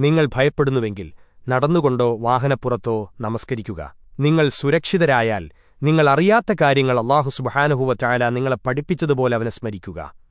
നിങ്ങൾ ഭയപ്പെടുന്നുവെങ്കിൽ നടന്നുകൊണ്ടോ വാഹനപ്പുറത്തോ നമസ്കരിക്കുക. നിങ്ങൾ സുരക്ഷിതരായാൽ നിങ്ങൾ അറിയാത്ത കാര്യങ്ങൾ അള്ളാഹു സുബഹാനുഹുവ ചായാല നിങ്ങളെ പഠിപ്പിച്ചതുപോലെ അവനെ സ്മരിക്കുക.